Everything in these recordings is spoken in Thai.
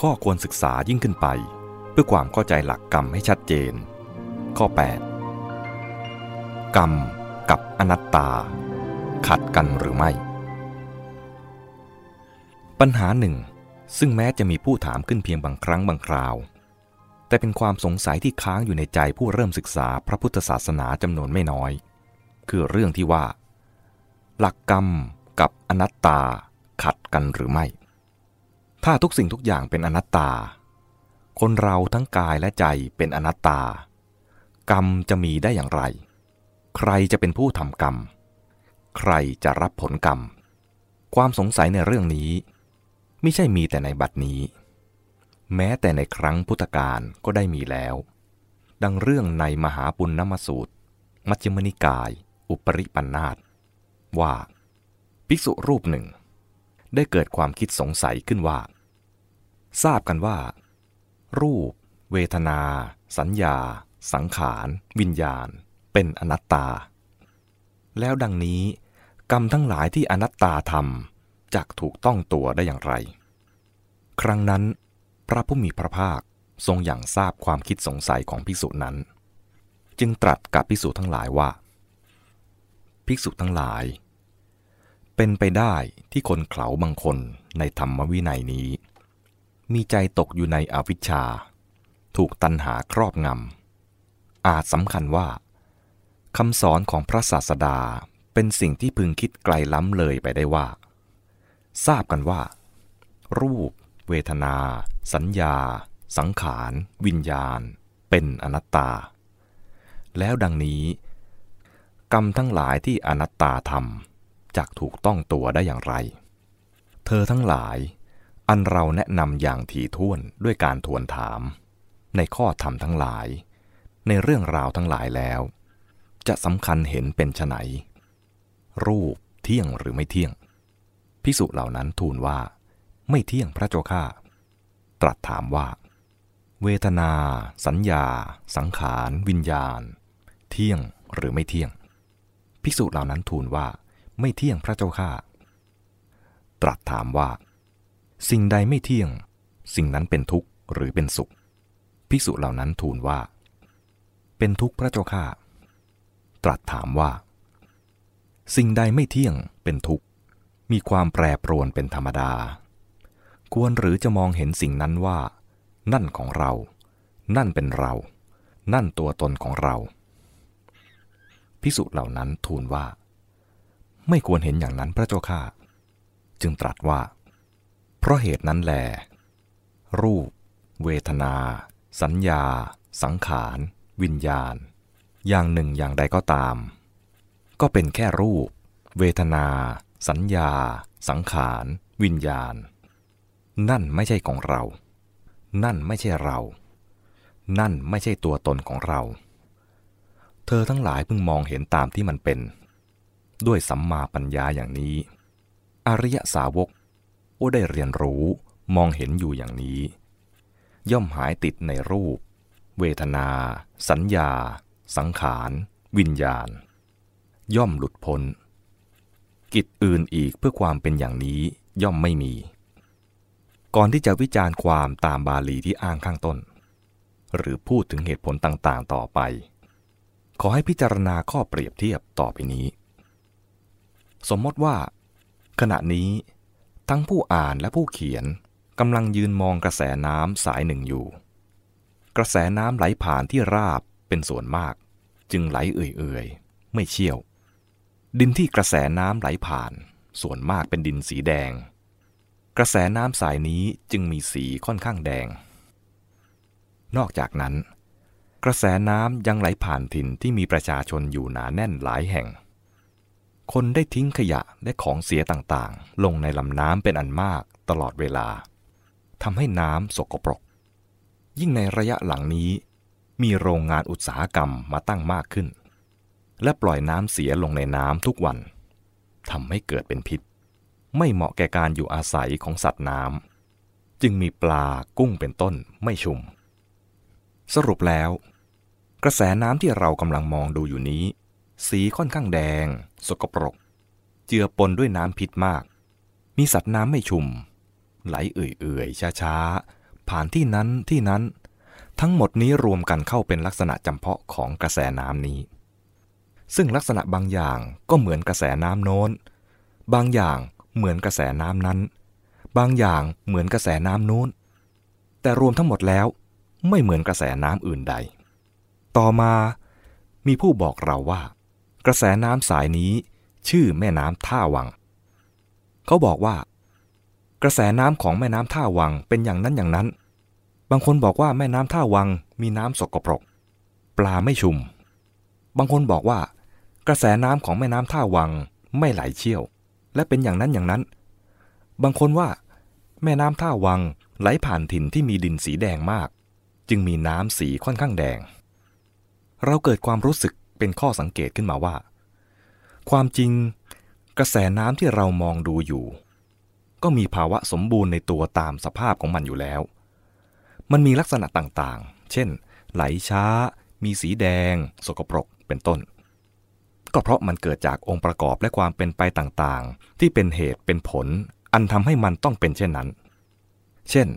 ข้อควรศึกษายิ่งขึ้นไป เพื่อความเข้าใจหลักกรรมให้ชัดเจน ข้อ 8 กรรมกับอนัตตา ขัดกันหรือไม่ ปัญหาหนึ่ง ซึ่งแม้จะมีผู้ถามขึ้นเพียงบางครั้งบางคราว แต่เป็นความสงสัยที่ค้างอยู่ในใจผู้เริ่มศึกษาพระพุทธศาสนาจำนวนไม่น้อย คือเรื่องที่ว่า หลักกรรมกับอนัตตาขัดกันหรือไม่ ถ้าทุกสิ่งทุกอย่างเป็นอนัตตา คนเราทั้งกายและใจเป็นอนัตตา กรรมจะมีได้อย่างไร ใครจะเป็นผู้ทำกรรม ใครจะรับผลกรรม ความสงสัยในเรื่องนี้ ไม่ใช่มีแต่ในบัดนี้ แม้แต่ในครั้งพุทธกาลก็ได้มีแล้ว ดังเรื่องในมหาปุณณมสูตร มัชฌิมนิกาย อุปริปันธาตว่า ภิกษุรูปหนึ่ง ได้เกิดความคิดสงสัยขึ้นว่า ทราบกันว่า รูป เวทนา สัญญา สังขาร วิญญาณ เป็นอนัตตา แล้วดังนี้กรรมทั้งหลายที่อนัตตาทำจักถูกต้องตัวได้อย่างไร ครั้งนั้น พระผู้มีพระภาคทรงอย่างทราบความคิดสงสัยของภิกษุนั้น จึงตรัสกับภิกษุทั้งหลายว่า ภิกษุทั้งหลาย เป็นไปได้ที่คนเขาบางคนในธรรมวินัยนี้ มีใจตกอยู่ในอวิชชา ถูกตัณหาครอบงำ อาจสำคัญว่าคำสอนของพระศาสดาเป็นสิ่งที่พึงคิดไกลล้ำเลยไปได้ว่า ทราบกันว่า รูป เวทนา สัญญา สังขาร วิญญาณ เป็นอนัตตา แล้วดังนี้ กรรมทั้งหลายที่อนัตตาทำ จักถูกต้องตัวได้อย่างไร เธอทั้งหลาย อันเราแนะนำอย่างถี่ถ้วนด้วยการทวนถาม ในข้อธรรมทั้งหลาย ในเรื่องราวทั้งหลายแล้ว จะสำคัญเห็นเป็นไนรูปเที่ยงหรือไม่เที่ยง พิสุเหล่านั้นทูลว่า ไม่เที่ยงพระเจ้าข้าตรัสถามว่า เวทนา สัญญา สังขาร วิญญาณ เที่ยงหรือไม่เที่ยง ภิกษุเหล่านั้นทูลว่า ไม่เที่ยงพระเจ้าข้าตรัสถามว่า สิ่งใดไม่เที่ยง สิ่งนั้นเป็นทุกข์หรือเป็นสุข ภิกษุเหล่านั้นทูลว่า เป็นทุกข์พระเจ้าข้าตรัสถามว่า สิ่งใดไม่เที่ยงเป็นทุกข์ มีความแปรปรวนเป็นธรรมดา ควรหรือจะมองเห็นสิ่งนั้นว่า นั่นของเรา นั่นเป็นเรา นั่นตัวตนของเราพิสุเหล่านั้นทูลว่า ไม่ควรเห็นอย่างนั้นพระเจ้าข้าจึงตรัสว่า เพราะเหตุนั้นแหลรูป เวทนา สัญญา สังขาร วิญญาณ อย่างหนึ่งอย่างใดก็ตาม ก็เป็นแค่รูป เวทนา สัญญา สังขาร วิญญาณ นั่นไม่ใช่ของเรา นั่นไม่ใช่เรา นั่นไม่ใช่ตัวตนของเรา เธอทั้งหลายเพิ่งมองเห็นตามที่มันเป็น ด้วยสัมมาปัญญาอย่างนี้ อริยสาวกโอ้ได้เรียนรู้มองเห็นอยู่อย่างนี้ ย่อมหายติดในรูป เวทนา สัญญา สังขาร วิญญาณ ย่อมหลุดพ้น กิจอื่นอีกเพื่อความเป็นอย่างนี้ย่อมไม่มี ก่อนที่จะวิจารณ์ความตามบาลีที่อ้างข้างต้น หรือพูดถึงเหตุผลต่างๆ ต่อไป ขอให้พิจารณาข้อเปรียบเทียบต่อไปนี้ สมมติว่า ขณะนี้ ทั้งผู้อ่านและผู้เขียนกำลังยืนมองกระแสน้ำสายหนึ่งอยู่ กระแสน้ำไหลผ่านที่ราบเป็นส่วนมาก จึงไหลเอื่อยๆ ไม่เชี่ยว ดินที่กระแสน้ำไหลผ่าน ส่วนมากเป็นดินสีแดง กระแสน้ำสายนี้จึงมีสีค่อนข้างแดง นอกจากนั้น กระแสน้ำยังไหลผ่านถิ่นที่มีประชาชนอยู่หนาแน่นหลายแห่ง คนได้ทิ้งขยะและของเสียต่างๆ ลงในลำน้ำเป็นอันมากตลอดเวลาทำให้น้ำสกปรก ยิ่งในระยะหลังนี้ มีโรงงานอุตสาหกรรมมาตั้งมากขึ้น และปล่อยน้ำเสียลงในน้ำทุกวันทำให้เกิดเป็นพิษ ไม่เหมาะแก่การอยู่อาศัยของสัตว์น้ำจึงมีปลากุ้งเป็นต้นไม่ชุม สรุปแล้ว กระแสน้ำที่เรากำลังมองดูอยู่นี้ สีค่อนข้างแดง สกปรก เจือปนด้วยน้ำพิษมาก มีสัตว์น้ำไม่ชุม ไหลเอื่อยๆ ช้าๆ ผ่านที่นั้นที่นั้น ทั้งหมดนี้รวมกันเข้าเป็นลักษณะจำเพาะของกระแสน้ำนี้ ซึ่งลักษณะบางอย่างก็เหมือนกระแสน้ำโน้น บางอย่างเหมือนกระแสน้ำนั้น บางอย่างเหมือนกระแสน้ำนู้น แต่รวมทั้งหมดแล้วไม่เหมือนกระแสน้ำอื่นใด ต่อมามีผู้บอกเราว่า กระแสน้ำสายนี้ชื่อแม่น้ำท่าวัง เขาบอกว่า กระแสน้ำของแม่น้ำท่าวังเป็นอย่างนั้นอย่างนั้น บางคนบอกว่าแม่น้ำท่าวังมีน้ำสกปรก ปลาไม่ชุม บางคนบอกว่า กระแสน้ำของแม่น้ำท่าวังไม่ไหลเชี่ยว และเป็นอย่างนั้นอย่างนั้น บางคนว่า แม่น้ำท่าวังไหลผ่านถิ่นที่มีดินสีแดงมาก จึงมีน้ำสีค่อนข้างแดง เราเกิดความรู้สึก เป็นข้อสังเกตขึ้นมาว่า ความจริง กระแสน้ำที่เรามองดูอยู่ ก็มีภาวะสมบูรณ์ในตัวตามสภาพของมันอยู่แล้ว มันมีลักษณะต่างๆ เช่น ไหลช้า มีสีแดง สกปรก เป็นต้น ก็เพราะมันเกิดจากองค์ประกอบและความเป็นไปต่างๆ ที่เป็นเหตุเป็นผล อันทำให้มันต้องเป็นเช่นนั้น เช่น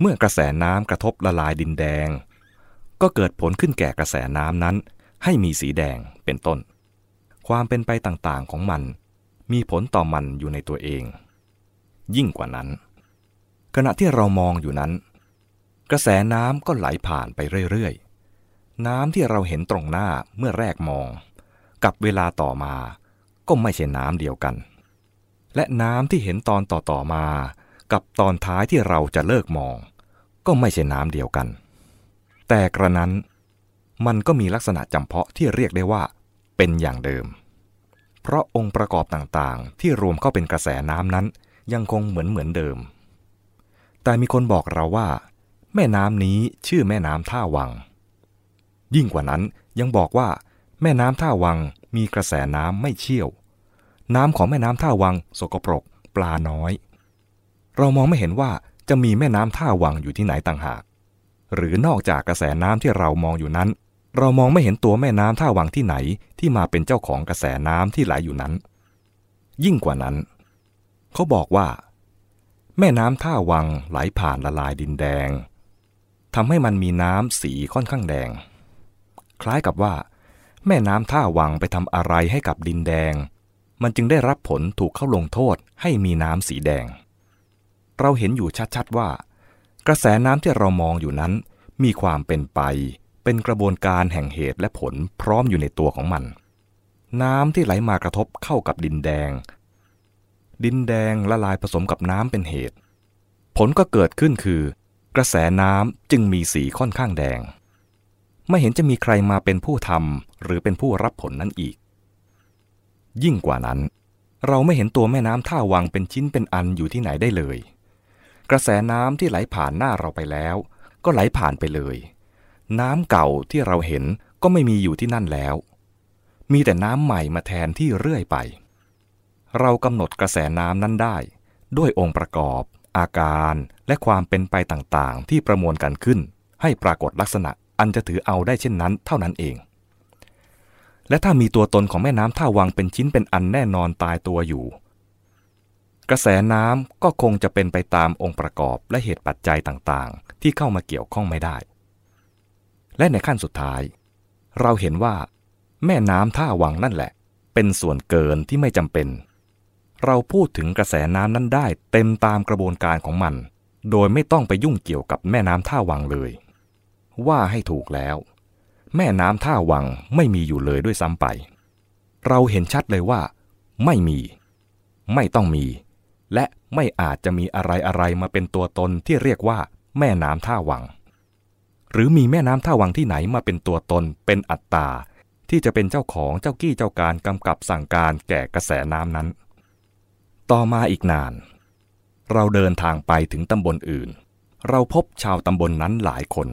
เมื่อกระแสน้ำกระทบละลายดินแดง ก็เกิดผลขึ้นแก่กระแสน้ำนั้น ให้มีสีแดงเป็นต้น ความเป็นไปต่างๆของมัน มีผลต่อมันอยู่ในตัวเอง ยิ่งกว่านั้น ขณะที่เรามองอยู่นั้น กระแสน้ำก็ไหลผ่านไปเรื่อยๆ น้ำที่เราเห็นตรงหน้าเมื่อแรกมอง กับเวลาต่อมา ก็ไม่ใช่น้ำเดียวกัน และน้ำที่เห็นตอนต่อๆมา กับตอนท้ายที่เราจะเลิกมอง ก็ไม่ใช่น้ำเดียวกัน แต่กระนั้น มันก็มีลักษณะจำเพาะที่เรียกได้ว่า เป็นอย่างเดิม เพราะองค์ประกอบต่างๆ ที่รวมเข้าเป็นกระแสน้ำนั้น ยังคงเหมือนเหมือนเดิม แต่มีคนบอกเราว่า แม่น้ำนี้ชื่อแม่น้ำท่าวัง ยิ่งกว่านั้นยังบอกว่า แม่น้ำท่าวังมีกระแสน้ำไม่เชี่ยว น้ำของแม่น้ำท่าวังสกปรก ปลาน้อย เรามองไม่เห็นว่าจะมีแม่น้ำท่าวังอยู่ที่ไหนต่างหาก หรือนอกจากกระแสน้ำที่เรามองอยู่นั้น เรามองไม่เห็นตัวแม่น้ำท่าวังที่ไหนที่มาเป็นเจ้าของกระแสน้ำที่ไหลอยู่นั้น ยิ่งกว่านั้น เขาบอกว่า แม่น้ำท่าวังไหลผ่านละลายดินแดงทำให้มันมีน้ำสีค่อนข้างแดง คล้ายกับว่า แม่น้ำท่าวังไปทำอะไรให้กับดินแดง มันจึงได้รับผลถูกเข้าลงโทษให้มีน้ำสีแดง เราเห็นอยู่ชัดๆว่า กระแสน้ำที่เรามองอยู่นั้นมีความเป็นไป เป็นกระบวนการแห่งเหตุและผลพร้อมอยู่ในตัวของมัน น้ำที่ไหลมากระทบเข้ากับดินแดง ดินแดงละลายผสมกับน้ำเป็นเหตุ ผลก็เกิดขึ้นคือ กระแสน้ำจึงมีสีค่อนข้างแดง ไม่เห็นจะมีใครมาเป็นผู้ทำหรือเป็นผู้รับผลนั้นอีก ยิ่งกว่านั้น เราไม่เห็นตัวแม่น้ำท่าวังเป็นชิ้นเป็นอันอยู่ที่ไหนได้เลย กระแสน้ำที่ไหลผ่านหน้าเราไปแล้ว ก็ไหลผ่านไปเลย น้ำเก่าที่เราเห็นก็ไม่มีอยู่ที่นั่นแล้ว มีแต่น้ำใหม่มาแทนที่เรื่อยไป เรากำหนดกระแสน้ำนั้นได้ ด้วยองค์ประกอบ อาการและความเป็นไปต่างๆ ที่ประมวลกันขึ้น ให้ปรากฏลักษณะอันจะถือเอาได้เช่นนั้นเท่านั้นเอง และถ้ามีตัวตนของแม่น้ำท่าวังเป็นชิ้นเป็นอันแน่นอนตายตัวอยู่ กระแสน้ำก็คงจะเป็นไปตามองค์ประกอบและเหตุปัจจัยต่างๆ ที่เข้ามาเกี่ยวข้องไม่ได้ และในขั้นสุดท้าย เราเห็นว่า แม่น้ำท่าวังนั่นแหละ เป็นส่วนเกินที่ไม่จำเป็น เราพูดถึงกระแสน้ำนั้นได้เต็มตามกระบวนการของมัน โดยไม่ต้องไปยุ่งเกี่ยวกับแม่น้ำท่าวังเลย ว่าให้ถูกแล้ว แม่น้ำท่าวังไม่มีอยู่เลยด้วยซ้ำไป เราเห็นชัดเลยว่า ไม่มี ไม่ต้องมี และไม่อาจจะมีอะไรอะไรมาเป็นตัวตนที่เรียกว่า แม่น้ำท่าวัง หรือมีแม่น้ำท่าวังที่ไหนมาเป็นตัวตนเป็นอัตตา ที่จะเป็นเจ้าของเจ้ากี้เจ้าการกำกับสั่งการแก่กระแสน้ำนั้น ต่อมาอีกนาน เราเดินทางไปถึงตำบลอื่น เราพบชาวตำบลนนั้นหลายคน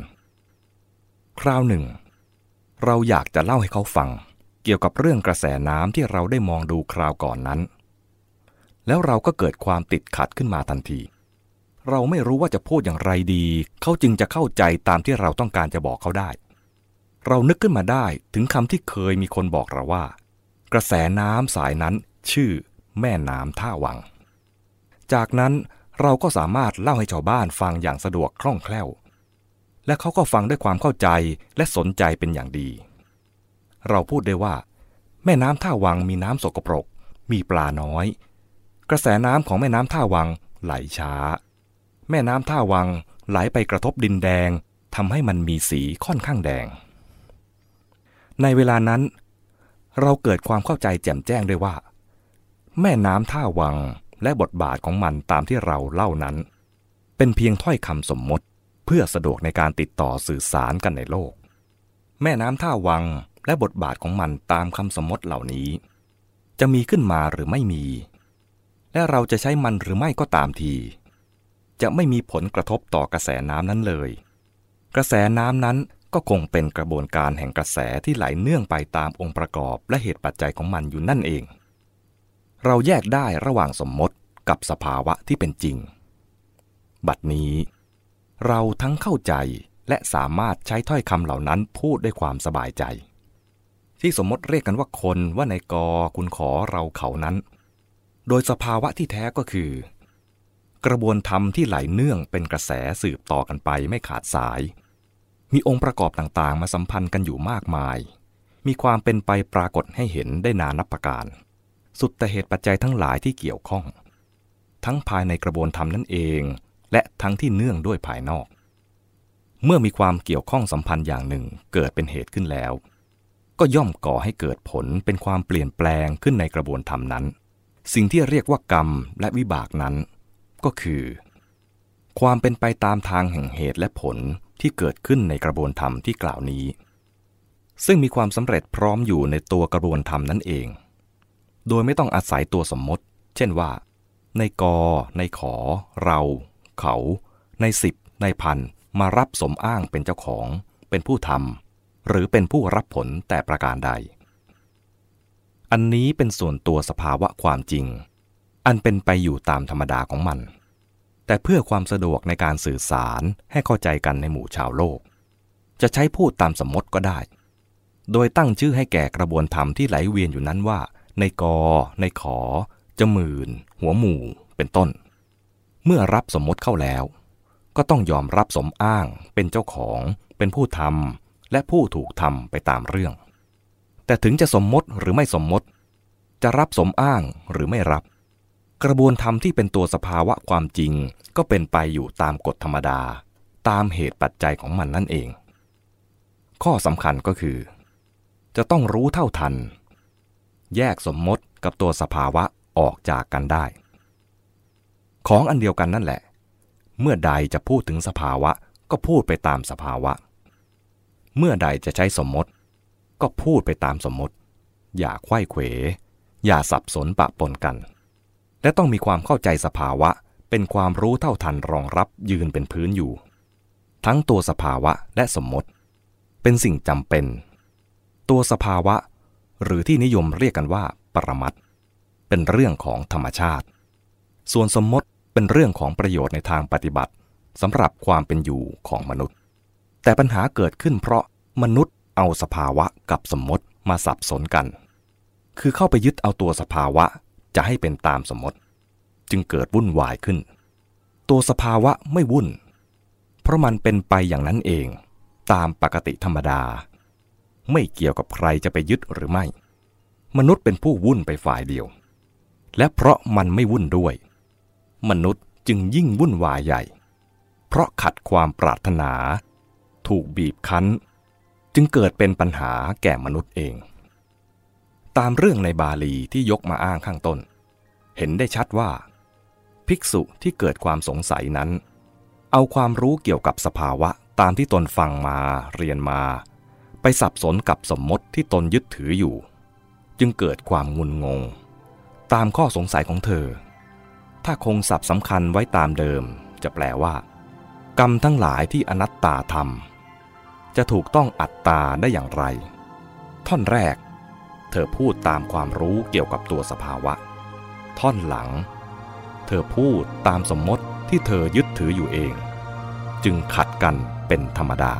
คราวหนึ่ง เราอยากจะเล่าให้เขาฟัง เกี่ยวกับเรื่องกระแสน้ำที่เราได้มองดูคราวก่อนนั้น แล้วเราก็เกิดความติดขัดขึ้นมาทันที เราไม่รู้ว่าจะพูดอย่างไรดี เขาจึงจะเข้าใจตามที่เราต้องการจะบอกเขาได้ เรานึกขึ้นมาได้ถึงคำที่เคยมีคนบอกเราว่า กระแสน้ำสายนั้นชื่อแม่น้ำท่าวัง จากนั้นเราก็สามารถเล่าให้ชาวบ้านฟังอย่างสะดวกคล่องแคล่ว และเขาก็ฟังด้วยความเข้าใจและสนใจเป็นอย่างดี เราพูดได้ว่า แม่น้ำท่าวังมีน้ำสกปรก มีปลาน้อย กระแสน้ำของแม่น้ำท่าวังไหลช้า แม่น้ำท่าวังไหลไปกระทบดินแดงทำให้มันมีสีค่อนข้างแดง ในเวลานั้น เราเกิดความเข้าใจแจ่มแจ้งด้วยว่า แม่น้ำท่าวังและบทบาทของมันตามที่เราเล่านั้น เป็นเพียงถ้อยคำสมมติเพื่อสะดวกในการติดต่อสื่อสารกันในโลก แม่น้ำท่าวังและบทบาทของมันตามคำสมมติเหล่านี้ จะมีขึ้นมาหรือไม่มี และเราจะใช้มันหรือไม่ก็ตามที จะไม่มีผลกระทบต่อกระแสน้ำนั้นเลย กระแสน้ำนั้นก็คงเป็นกระบวนการแห่งกระแสที่ไหลเนื่องไปตามองค์ประกอบและเหตุปัจจัยของมันอยู่นั่นเอง เราแยกได้ระหว่างสมมติกับสภาวะที่เป็นจริง บัดนี้ เราทั้งเข้าใจและสามารถใช้ถ้อยคำเหล่านั้นพูดด้วยความสบายใจ ที่สมมติเรียกกันว่าคนว่าในกอคุณขอเราเขานั้น โดยสภาวะที่แท้ก็คือ กระบวนธรรมที่ไหลเนื่องเป็นกระแสสืบต่อกันไปไม่ขาดสาย มีองค์ประกอบต่างๆ มาสัมพันธ์กันอยู่มากมาย มีความเป็นไปปรากฏให้เห็นได้นานับประการ สุดแต่เหตุปัจจัยทั้งหลายที่เกี่ยวข้อง ทั้งภายในกระบวนธรรมนั่นเอง และทั้งที่เนื่องด้วยภายนอก เมื่อมีความเกี่ยวข้องสัมพันธ์อย่างหนึ่งเกิดเป็นเหตุขึ้นแล้ว ก็ย่อมก่อให้เกิดผลเป็นความเปลี่ยนแปลงขึ้นในกระบวนธรรมนั้น สิ่งที่เรียกว่ากรรมและวิบากนั้น ก็คือ ความเป็นไปตามทางแห่งเหตุและผลที่เกิดขึ้นในกระบวนธรรมที่กล่าวนี้ ซึ่งมีความสำเร็จพร้อมอยู่ในตัวกระบวนธรรมนั่นเอง โดยไม่ต้องอาศัยตัวสมมติ เช่นว่า ในกอ ในขอ เรา เขา ในสิบ ในพัน มารับสมอ้างเป็นเจ้าของ เป็นผู้ทำหรือเป็นผู้รับผลแต่ประการใด อันนี้เป็นส่วนตัวสภาวะความจริง อันเป็นไปอยู่ตามธรรมดาของมัน แต่เพื่อความสะดวกในการสื่อสารให้เข้าใจกันในหมู่ชาวโลก จะใช้พูดตามสมมติก็ได้ โดยตั้งชื่อให้แก่กระบวนธรรมที่ไหลเวียนอยู่นั้นว่า ในกอ ในขอ จมื่น หัวหมู่ เป็นต้น เมื่อรับสมมติเข้าแล้ว ก็ต้องยอมรับสมอ้าง เป็นเจ้าของ เป็นผู้ทำและผู้ถูกทำไปตามเรื่อง แต่ถึงจะสมมติหรือไม่สมมติ จะรับสมอ้างหรือไม่รับ กระบวนธรรมที่เป็นตัวสภาวะความจริง ก็เป็นไปอยู่ตามกฎธรรมดา ตามเหตุปัจจัยของมันนั่นเอง ข้อสำคัญก็คือ จะต้องรู้เท่าทัน แยกสมมติกับตัวสภาวะออกจากกันได้ ของอันเดียวกันนั่นแหละ เมื่อใดจะพูดถึงสภาวะก็พูดไปตามสภาวะ เมื่อใดจะใช้สมมติ ก็พูดไปตามสมมติ อย่าไข้เขว อย่าสับสนปะปนกัน และต้องมีความเข้าใจสภาวะ เป็นความรู้เท่าทันรองรับยืนเป็นพื้นอยู่ ทั้งตัวสภาวะและสมมติ เป็นสิ่งจำเป็น ตัวสภาวะ หรือที่นิยมเรียกกันว่า ปรมัตเป็นเรื่องของธรรมชาติ ส่วนสมมติเป็นเรื่องของประโยชน์ในทางปฏิบัติสำหรับความเป็นอยู่ของมนุษย์ แต่ปัญหาเกิดขึ้นเพราะมนุษย์เอาสภาวะกับสมมติมาสับสนกัน คือเข้าไปยึดเอาตัวสภาวะ จะให้เป็นตามสมมติ จึงเกิดวุ่นวายขึ้น ตัวสภาวะไม่วุ่น เพราะมันเป็นไปอย่างนั้นเองตามปกติธรรมดา ไม่เกี่ยวกับใครจะไปยึดหรือไม่ มนุษย์เป็นผู้วุ่นไปฝ่ายเดียว และเพราะมันไม่วุ่นด้วย มนุษย์จึงยิ่งวุ่นวายใหญ่ เพราะขัดความปรารถนา ถูกบีบคั้น จึงเกิดเป็นปัญหาแก่มนุษย์เอง ตามเรื่องในบาลีที่ยกมาอ้างข้างต้น เห็นได้ชัดว่า ภิกษุที่เกิดความสงสัยนั้น เอาความรู้เกี่ยวกับสภาวะตามที่ตนฟังมาเรียนมา ไปสับสนกับสมมติที่ตนยึดถืออยู่ จึงเกิดความงุนงง ตามข้อสงสัยของเธอ ถ้าคงสับสำคัญไว้ตามเดิม จะแปลว่า กรรมทั้งหลายที่อนัตตาทำจะถูกต้องอัตตาได้อย่างไร ท่อนแรก เธอพูดตามความรู้เกี่ยวกับตัวสภาวะ ท่อนหลัง เธอพูดตามสมมติที่เธอยึดถืออยู่เอง จึงขัดกันเป็นธรรมดา